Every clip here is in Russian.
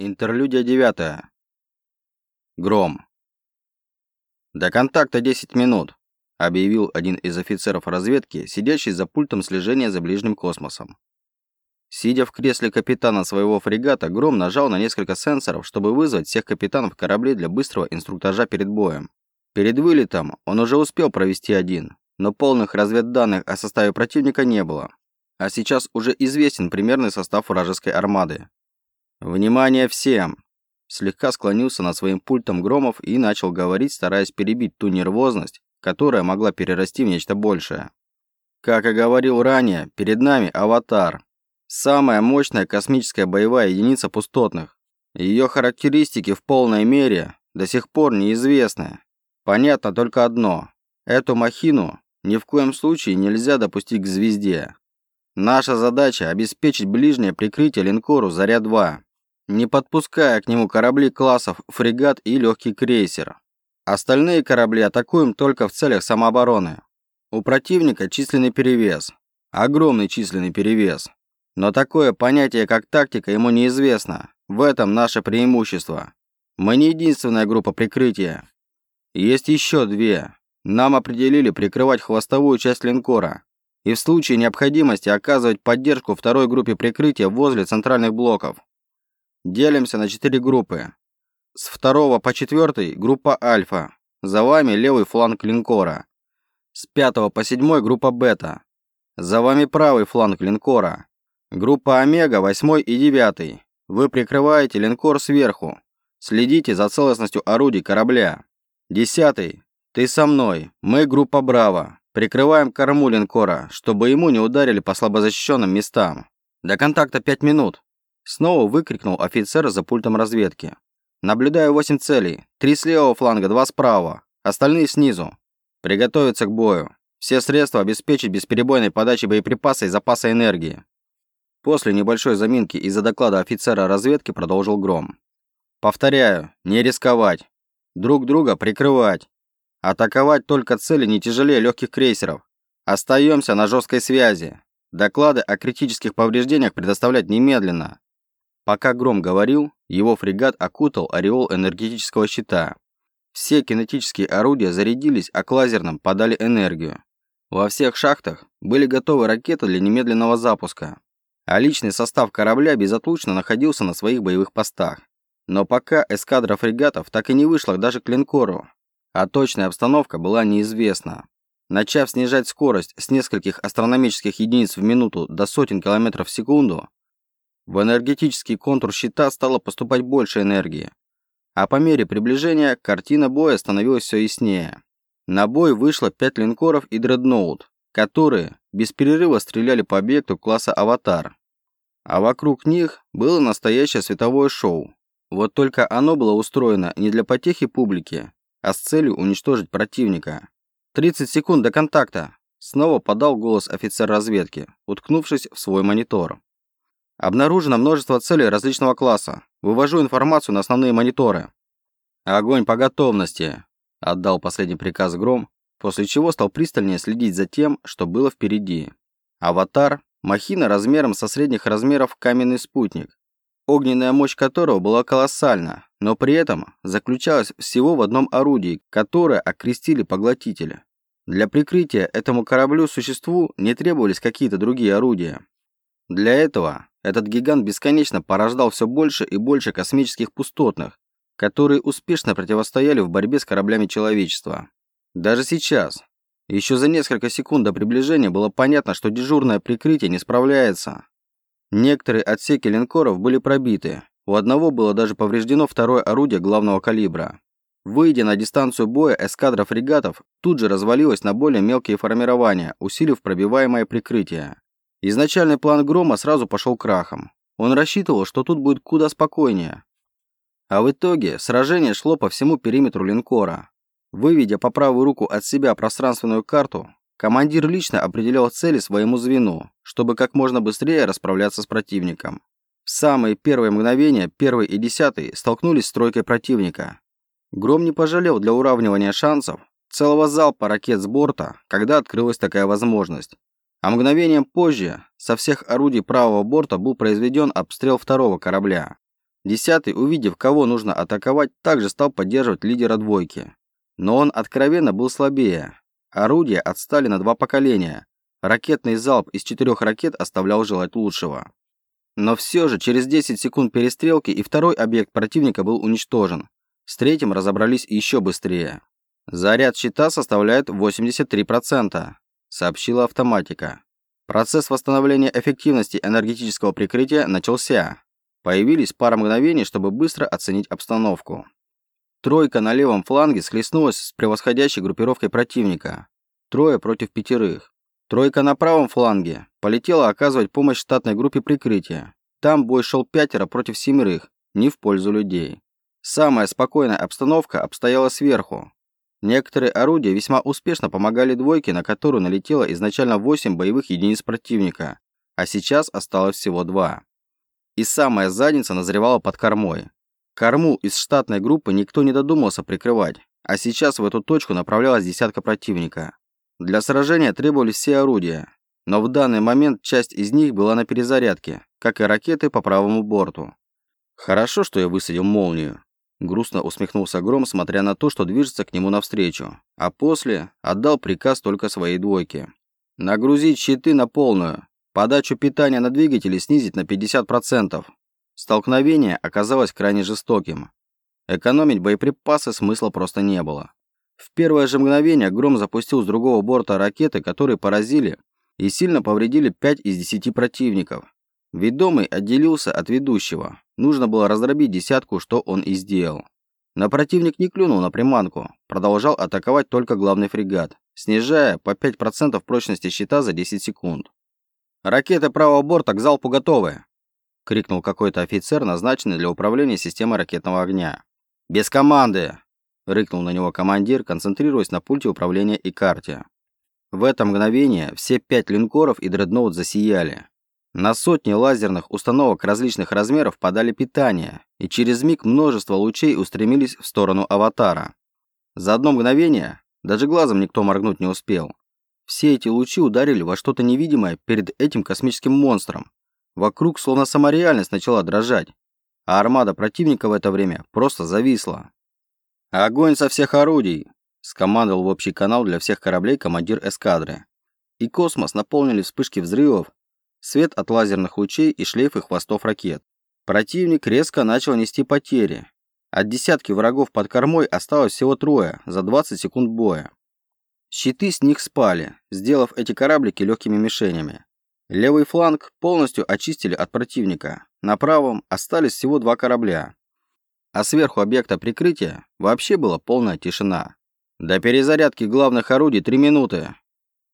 Интерлюдия 9. Гром. До контакта 10 минут, объявил один из офицеров разведки, сидящий за пультом слежения за ближним космосом. Сидя в кресле капитана своего фрегата, Гром нажал на несколько сенсоров, чтобы вызвать всех капитанов кораблей для быстрого инструктажа перед боем. Перед вылетом он уже успел провести один, но полных разведданных о составе противника не было. А сейчас уже известен примерный состав вражеской армады. «Внимание всем!» Слегка склонился над своим пультом Громов и начал говорить, стараясь перебить ту нервозность, которая могла перерасти в нечто большее. Как и говорил ранее, перед нами «Аватар». Самая мощная космическая боевая единица пустотных. Ее характеристики в полной мере до сих пор неизвестны. Понятно только одно. Эту махину ни в коем случае нельзя допустить к звезде. Наша задача – обеспечить ближнее прикрытие линкору «Заря-2» не подпуская к нему корабли классов фрегат и легкий крейсер. Остальные корабли атакуем только в целях самообороны. У противника численный перевес. Огромный численный перевес. Но такое понятие, как тактика, ему неизвестно. В этом наше преимущество. Мы не единственная группа прикрытия. Есть еще две. Нам определили прикрывать хвостовую часть линкора и в случае необходимости оказывать поддержку второй группе прикрытия возле центральных блоков. Делимся на четыре группы. С второго по четвертый группа Альфа. За вами левый фланг линкора. С пятого по седьмой группа Бета. За вами правый фланг линкора. Группа Омега, восьмой и девятый. Вы прикрываете линкор сверху. Следите за целостностью орудий корабля. Десятый. Ты со мной. Мы группа Браво. Прикрываем корму линкора, чтобы ему не ударили по слабозащищенным местам. До контакта 5 минут. Снова выкрикнул офицер за пультом разведки. «Наблюдаю восемь целей. Три с левого фланга, два справа. Остальные снизу. Приготовиться к бою. Все средства обеспечить бесперебойной подачей боеприпаса и запаса энергии». После небольшой заминки из-за доклада офицера разведки продолжил Гром. «Повторяю, не рисковать. Друг друга прикрывать. Атаковать только цели не тяжелее легких крейсеров. Остаемся на жесткой связи. Доклады о критических повреждениях предоставлять немедленно. Пока Гром говорил, его фрегат окутал ореол энергетического щита. Все кинетические орудия зарядились, а к лазерным подали энергию. Во всех шахтах были готовы ракеты для немедленного запуска, а личный состав корабля безотлучно находился на своих боевых постах. Но пока эскадра фрегатов так и не вышла даже к линкору, а точная обстановка была неизвестна. Начав снижать скорость с нескольких астрономических единиц в минуту до сотен километров в секунду, в энергетический контур щита стало поступать больше энергии. А по мере приближения картина боя становилась все яснее. На бой вышло пять линкоров и дредноут, которые без перерыва стреляли по объекту класса «Аватар». А вокруг них было настоящее световое шоу. Вот только оно было устроено не для потехи публики, а с целью уничтожить противника. 30 секунд до контакта. Снова подал голос офицер разведки, уткнувшись в свой монитор. Обнаружено множество целей различного класса. Вывожу информацию на основные мониторы. Огонь по готовности, отдал последний приказ Гром, после чего стал пристальнее следить за тем, что было впереди. Аватар махина размером со средних размеров каменный спутник, огненная мощь которого была колоссальна, но при этом заключалась всего в одном орудии, которое окрестили поглотители. Для прикрытия этому кораблю-существу не требовались какие-то другие орудия. Для этого этот гигант бесконечно порождал все больше и больше космических пустотных, которые успешно противостояли в борьбе с кораблями человечества. Даже сейчас, еще за несколько секунд до приближения было понятно, что дежурное прикрытие не справляется. Некоторые отсеки линкоров были пробиты, у одного было даже повреждено второе орудие главного калибра. Выйдя на дистанцию боя, эскадра фрегатов тут же развалилась на более мелкие формирования, усилив пробиваемое прикрытие. Изначальный план Грома сразу пошел крахом. Он рассчитывал, что тут будет куда спокойнее. А в итоге сражение шло по всему периметру линкора. Выведя по правую руку от себя пространственную карту, командир лично определял цели своему звену, чтобы как можно быстрее расправляться с противником. В самые первые мгновения первый и десятый столкнулись с тройкой противника. Гром не пожалел для уравнивания шансов целого залпа ракет с борта, когда открылась такая возможность. А мгновением позже со всех орудий правого борта был произведен обстрел второго корабля. Десятый, увидев, кого нужно атаковать, также стал поддерживать лидера двойки. Но он откровенно был слабее. Орудия отстали на два поколения. Ракетный залп из четырех ракет оставлял желать лучшего. Но все же через 10 секунд перестрелки и второй объект противника был уничтожен. С третьим разобрались еще быстрее. Заряд щита составляет 83%, сообщила автоматика. Процесс восстановления эффективности энергетического прикрытия начался. Появились пара мгновений, чтобы быстро оценить обстановку. Тройка на левом фланге схлестнулась с превосходящей группировкой противника. Трое против пятерых. Тройка на правом фланге полетела оказывать помощь штатной группе прикрытия. Там бой шел пятеро против семерых, не в пользу людей. Самая спокойная обстановка обстояла сверху. Некоторые орудия весьма успешно помогали двойке, на которую налетело изначально 8 боевых единиц противника, а сейчас осталось всего два. И самая задница назревала под кормой. Корму из штатной группы никто не додумался прикрывать, а сейчас в эту точку направлялась десятка противника. Для сражения требовались все орудия, но в данный момент часть из них была на перезарядке, как и ракеты по правому борту. Хорошо, что я высадил молнию. Грустно усмехнулся Гром, смотря на то, что движется к нему навстречу, а после отдал приказ только своей двойке. Нагрузить щиты на полную, подачу питания на двигатели снизить на 50%. Столкновение оказалось крайне жестоким. Экономить боеприпасы смысла просто не было. В первое же мгновение Гром запустил с другого борта ракеты, которые поразили и сильно повредили 5 из 10 противников. Ведомый отделился от ведущего. Нужно было раздробить десятку, что он и сделал. Но противник не клюнул на приманку, продолжал атаковать только главный фрегат, снижая по 5% прочности щита за 10 секунд. «Ракеты правого борта к залпу готовы!» — крикнул какой-то офицер, назначенный для управления системой ракетного огня. «Без команды!» рыкнул на него командир, концентрируясь на пульте управления и карте. В это мгновение все пять линкоров и дредноут засияли. На сотни лазерных установок различных размеров подали питание, и через миг множество лучей устремились в сторону аватара. За одно мгновение даже глазом никто моргнуть не успел. Все эти лучи ударили во что-то невидимое перед этим космическим монстром. Вокруг словно сама реальность начала дрожать, а армада противника в это время просто зависла. «Огонь со всех орудий!» – скомандовал в общий канал для всех кораблей командир эскадры. И космос наполнили вспышки взрывов, свет от лазерных лучей и шлейфы хвостов ракет. Противник резко начал нести потери. От десятки врагов под кормой осталось всего трое за 20 секунд боя. Щиты с них спали, сделав эти кораблики легкими мишенями. Левый фланг полностью очистили от противника. На правом остались всего два корабля а сверху объекта прикрытия вообще была полная тишина. «До перезарядки главных орудий три минуты!»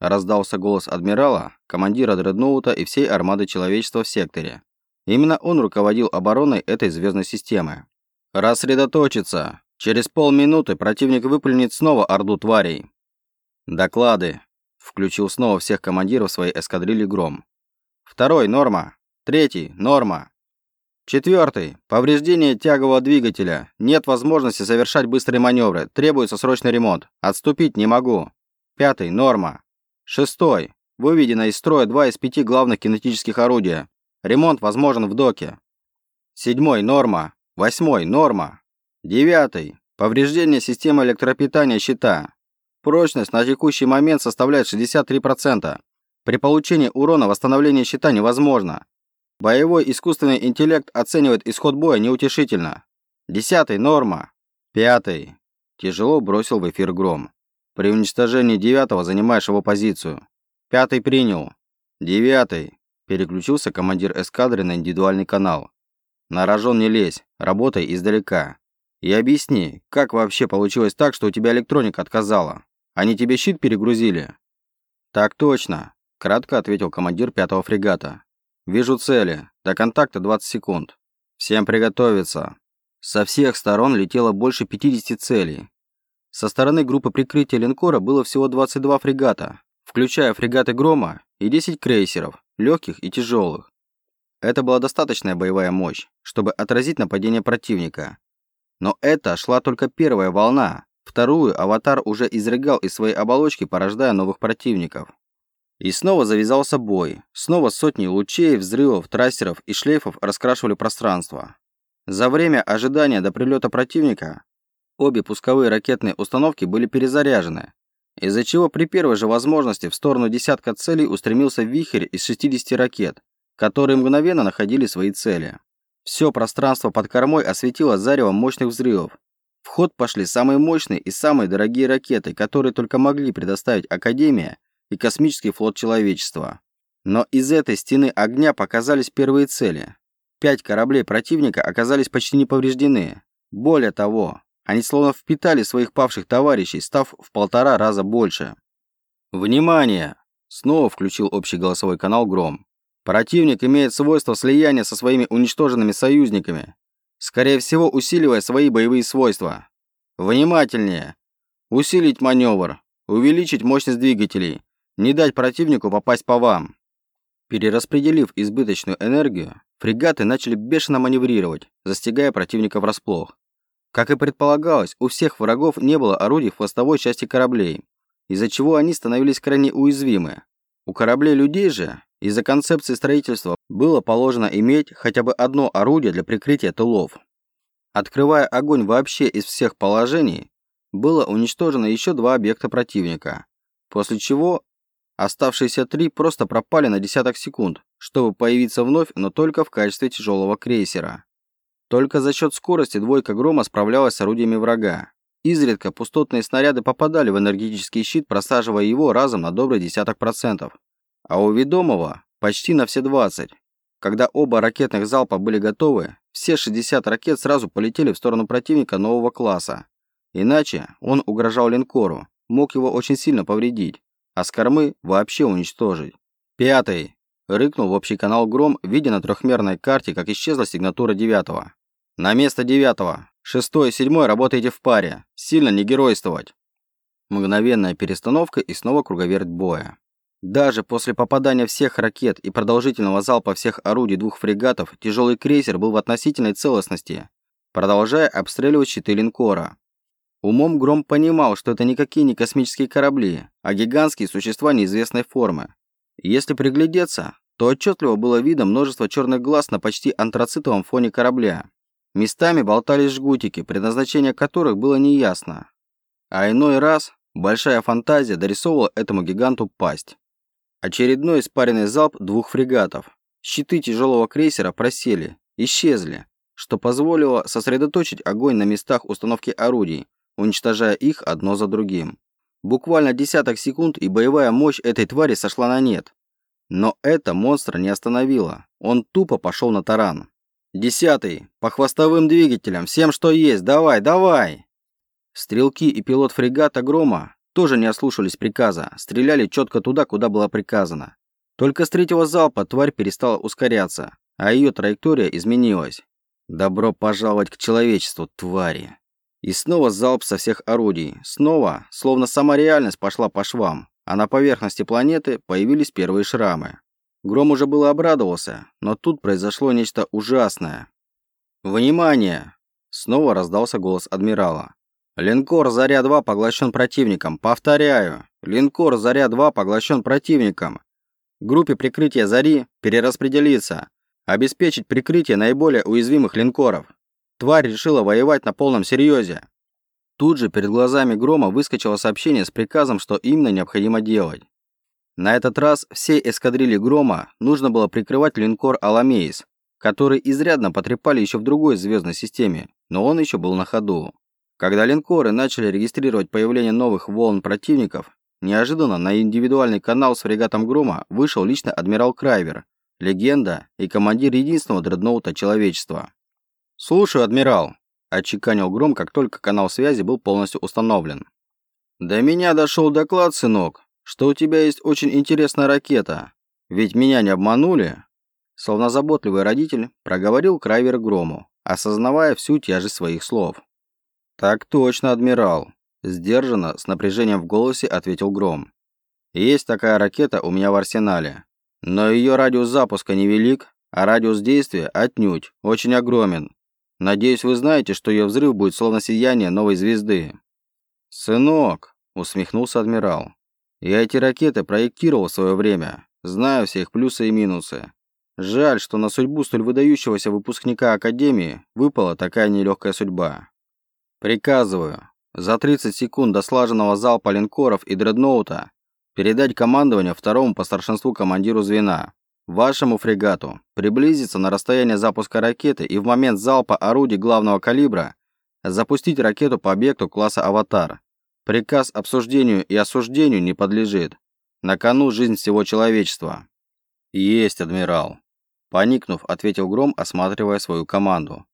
Раздался голос адмирала, командира дредноута и всей армады человечества в секторе. Именно он руководил обороной этой звездной системы. «Рассредоточиться! Через полминуты противник выплюнет снова орду тварей!» «Доклады!» Включил снова всех командиров своей эскадрильи «Гром». «Второй, норма! Третий, норма! Четвертый. Повреждение тягового двигателя. Нет возможности совершать быстрые маневры. Требуется срочный ремонт. Отступить не могу. Пятый. Норма. Шестой. Выведено из строя два из пяти главных кинетических орудия. Ремонт возможен в доке. Седьмой. Норма. Восьмой. Норма. Девятый. Повреждение системы электропитания щита. Прочность на текущий момент составляет 63%. При получении урона восстановление щита невозможно. Боевой искусственный интеллект оценивает исход боя неутешительно. Десятый – норма. Пятый. Тяжело бросил в эфир Гром. При уничтожении девятого занимаешь его позицию. Пятый принял. Девятый. Переключился командир эскадры на индивидуальный канал. На рожон не лезь, работай издалека. И объясни, как вообще получилось так, что у тебя электроника отказала? Они тебе щит перегрузили? Так точно, кратко ответил командир пятого фрегата. Вижу цели. До контакта 20 секунд. Всем приготовиться. Со всех сторон летело больше 50 целей. Со стороны группы прикрытия линкора было всего 22 фрегата, включая фрегаты «Грома» и 10 крейсеров, легких и тяжелых. Это была достаточная боевая мощь, чтобы отразить нападение противника. Но это шла только первая волна. Вторую аватар уже изрыгал из своей оболочки, порождая новых противников. И снова завязался бой. Снова сотни лучей, взрывов, трассеров и шлейфов раскрашивали пространство. За время ожидания до прилета противника обе пусковые ракетные установки были перезаряжены, из-за чего при первой же возможности в сторону десятка целей устремился вихрь из 60 ракет, которые мгновенно находили свои цели. Все пространство под кормой осветило заревом мощных взрывов. В ход пошли самые мощные и самые дорогие ракеты, которые только могли предоставить Академия и космический флот человечества. Но из этой стены огня показались первые цели. Пять кораблей противника оказались почти не повреждены. Более того, они словно впитали своих павших товарищей, став в полтора раза больше. «Внимание!» Снова включил общий голосовой канал «Гром». Противник имеет свойство слияния со своими уничтоженными союзниками, скорее всего усиливая свои боевые свойства. Внимательнее! Усилить маневр, увеличить мощность двигателей, не дать противнику попасть по вам. Перераспределив избыточную энергию, фрегаты начали бешено маневрировать, застигая противника врасплох. Как и предполагалось, у всех врагов не было орудий в хвостовой части кораблей, из-за чего они становились крайне уязвимы. У кораблей людей же из-за концепции строительства было положено иметь хотя бы одно орудие для прикрытия тылов. Открывая огонь вообще из всех положений, было уничтожено еще два объекта противника, после чего оставшиеся три просто пропали на десяток секунд, чтобы появиться вновь, но только в качестве тяжелого крейсера. Только за счет скорости двойка грома справлялась с орудиями врага. Изредка пустотные снаряды попадали в энергетический щит, просаживая его разом на добрый десяток процентов а у ведомого почти на все 20. Когда оба ракетных залпа были готовы, все 60 ракет сразу полетели в сторону противника нового класса. Иначе он угрожал линкору, мог его очень сильно повредить, а с кормы вообще уничтожить. Пятый. Рыкнул в общий канал Гром, видя на трехмерной карте, как исчезла сигнатура девятого. На место девятого. Шестой и седьмой работаете в паре. Сильно не геройствовать. Мгновенная перестановка и снова круговерть боя. Даже после попадания всех ракет и продолжительного залпа всех орудий двух фрегатов, тяжелый крейсер был в относительной целостности, продолжая обстреливать щиты линкора. Умом Гром понимал, что это никакие не космические корабли, а гигантские существа неизвестной формы. Если приглядеться, то отчетливо было видно множество черных глаз на почти антрацитовом фоне корабля. Местами болтались жгутики, предназначение которых было неясно. А иной раз большая фантазия дорисовывала этому гиганту пасть. Очередной испаренный залп двух фрегатов. Щиты тяжелого крейсера просели, исчезли, что позволило сосредоточить огонь на местах установки орудий, уничтожая их одно за другим. Буквально десяток секунд, и боевая мощь этой твари сошла на нет. Но это монстра не остановило. Он тупо пошел на таран. Десятый. По хвостовым двигателям. Всем, что есть. Давай, давай. Стрелки и пилот фрегата «Грома» тоже не ослушались приказа, стреляли четко туда, куда было приказано. Только с третьего залпа тварь перестала ускоряться, а ее траектория изменилась. Добро пожаловать к человечеству, твари. И снова залп со всех орудий. Снова, словно сама реальность пошла по швам, а на поверхности планеты появились первые шрамы. Гром уже было обрадовался, но тут произошло нечто ужасное. «Внимание!» Снова раздался голос адмирала. Линкор «Заря-2» поглощен противником. Повторяю. Линкор «Заря-2» поглощен противником. Группе прикрытия «Зари» перераспределиться. Обеспечить прикрытие наиболее уязвимых линкоров. Тварь решила воевать на полном серьезе. Тут же перед глазами Грома выскочило сообщение с приказом, что именно необходимо делать. На этот раз всей эскадрилье Грома нужно было прикрывать линкор «Аламейс», который изрядно потрепали еще в другой звездной системе, но он еще был на ходу. Когда линкоры начали регистрировать появление новых волн противников, неожиданно на индивидуальный канал с фрегатом Грома вышел лично адмирал Крайвер, легенда и командир единственного дредноута человечества. «Слушаю, адмирал», – отчеканил Гром, как только канал связи был полностью установлен. «До меня дошел доклад, сынок, что у тебя есть очень интересная ракета. Ведь меня не обманули?» Словно заботливый родитель проговорил Крайвер Грому, осознавая всю тяжесть своих слов. «Так точно, адмирал», – сдержанно, с напряжением в голосе ответил Гром. «Есть такая ракета у меня в арсенале. Но ее радиус запуска невелик, а радиус действия отнюдь, очень огромен. Надеюсь, вы знаете, что ее взрыв будет словно сияние новой звезды». «Сынок», – усмехнулся адмирал, – «я эти ракеты проектировал в свое время, знаю все их плюсы и минусы. Жаль, что на судьбу столь выдающегося выпускника Академии выпала такая нелегкая судьба. Приказываю, за 30 секунд до слаженного залпа линкоров и дредноута передать командование второму по старшинству командиру звена, вашему фрегату, приблизиться на расстояние запуска ракеты и в момент залпа орудий главного калибра запустить ракету по объекту класса «Аватар». Приказ обсуждению и осуждению не подлежит. На кону жизнь всего человечества. Есть, адмирал. Поникнув, ответил Гром, осматривая свою команду.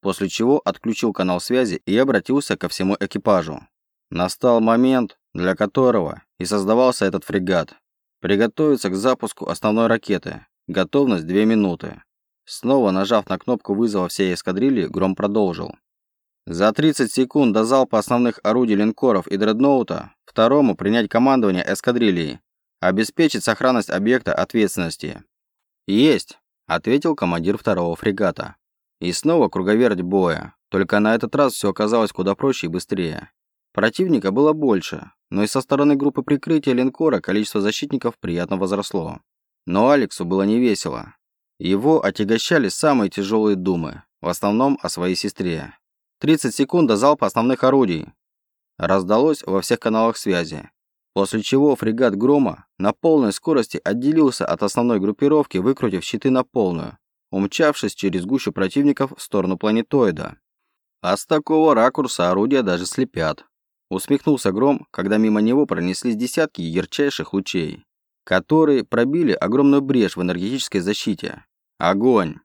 После чего отключил канал связи и обратился ко всему экипажу. Настал момент, для которого и создавался этот фрегат. Приготовиться к запуску основной ракеты. Готовность 2 минуты. Снова нажав на кнопку вызова всей эскадрильи, Гром продолжил. За 30 секунд до залпа основных орудий линкоров и дредноута второму принять командование эскадрильей. Обеспечить сохранность объекта ответственности. Есть, ответил командир второго фрегата. И снова круговерть боя. Только на этот раз все оказалось куда проще и быстрее. Противника было больше, но и со стороны группы прикрытия линкора количество защитников приятно возросло. Но Алексу было не весело. Его отягощали самые тяжелые думы, в основном о своей сестре. 30 секунд до залпа основных орудий. Раздалось во всех каналах связи. После чего фрегат «Грома» на полной скорости отделился от основной группировки, выкрутив щиты на полную, умчавшись через гущу противников в сторону планетоида. А с такого ракурса орудия даже слепят. Усмехнулся Гром, когда мимо него пронеслись десятки ярчайших лучей, которые пробили огромную брешь в энергетической защите. Огонь!